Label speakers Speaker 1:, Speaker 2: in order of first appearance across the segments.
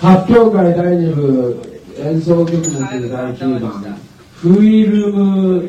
Speaker 1: 発表会第2部演奏曲目第9番フィルム。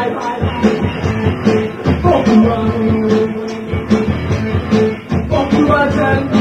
Speaker 1: Fuck you, Fuck you,